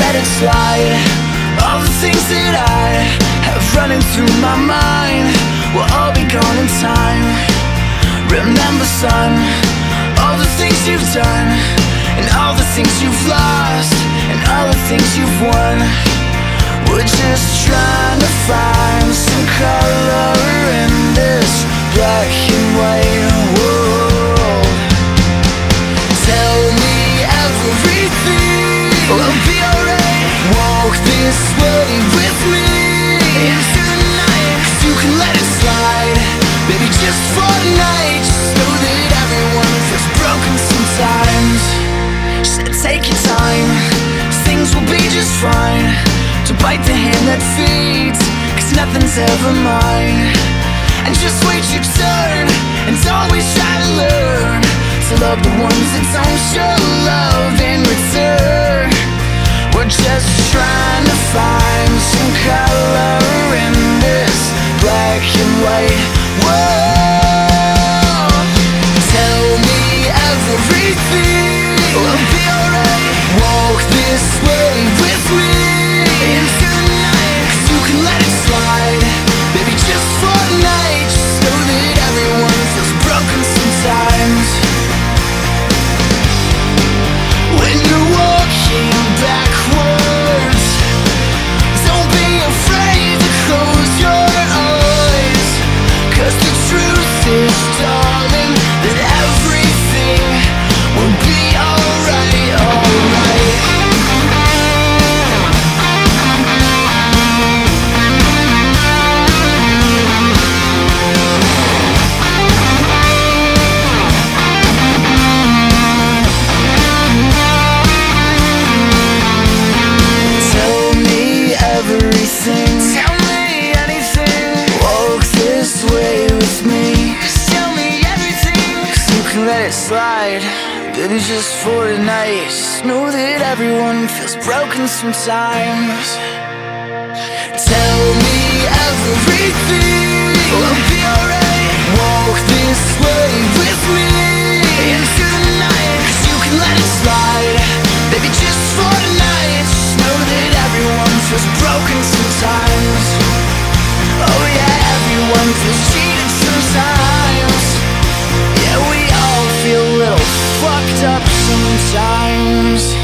Let it slide. All the things that I have running through my mind Will all be gone in time. Remember son, all the things you've done And all the things you've lost And all the things you've won. We're just trying to find that fades Cause nothing's ever mine. And just wait your turn And it's always try to learn. To love the ones that don't show. slide Been just for tonight just Know that everyone feels broken sometimes. Tell me everything. Will be alright. Walk this way with me. Into the night. Cause you can let it slide. Baby, just for tonight Just know that everyone feels broken sometimes. Oh yeah, everyone feels cheated fucked up sometimes.